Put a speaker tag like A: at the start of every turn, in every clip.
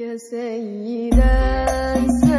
A: yes i am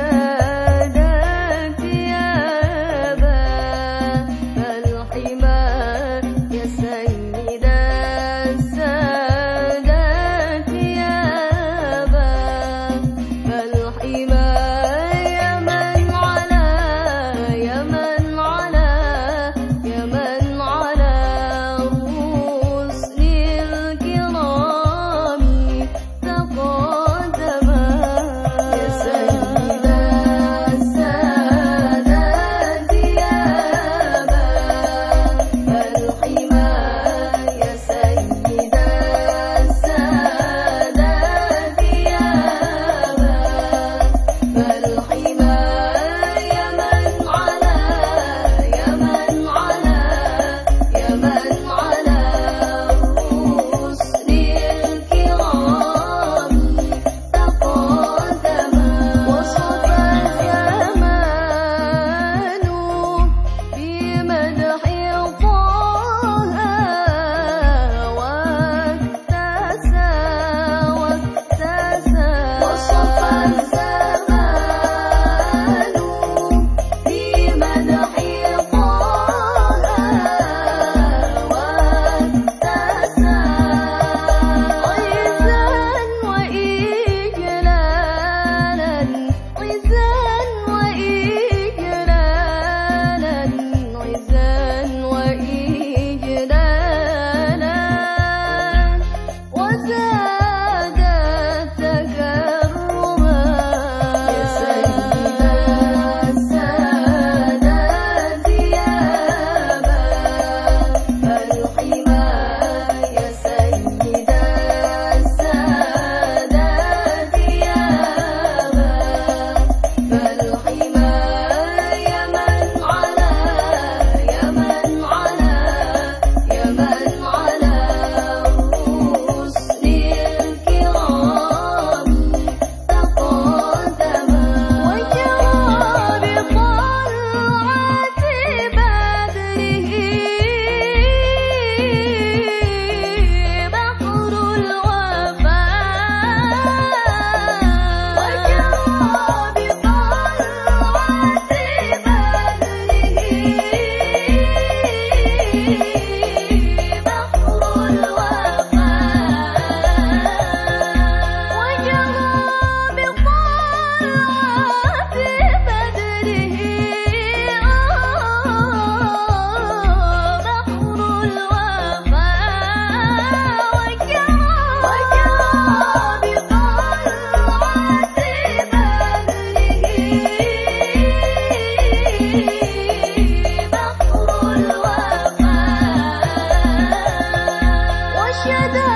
A: 觉得。